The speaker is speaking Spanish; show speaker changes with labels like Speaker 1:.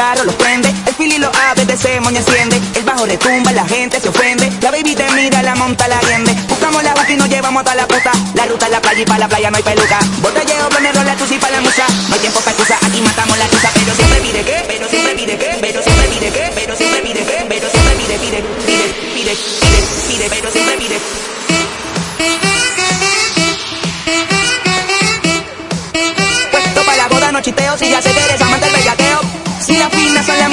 Speaker 1: carro los prende. El fili de ese moño enciende. El bajo retumba, la gente se ofende. La baby te mira, la monta, la riende. Buscamos la boca y nos llevamos a la puta. La ruta es la playa y para la playa no hay peluca. Botelleo, blonero, la tusi para la musa. No hay tiempo para excusa, aquí matamos la tusa. Pero siempre pide qué, pero siempre pide qué, pero siempre pide qué, pero siempre pide qué, pero siempre pide, pide, pide, pide, pide, pero siempre pide. Puesto para la boda, no chiteo, si ya sé que eres amante del Si las finas son las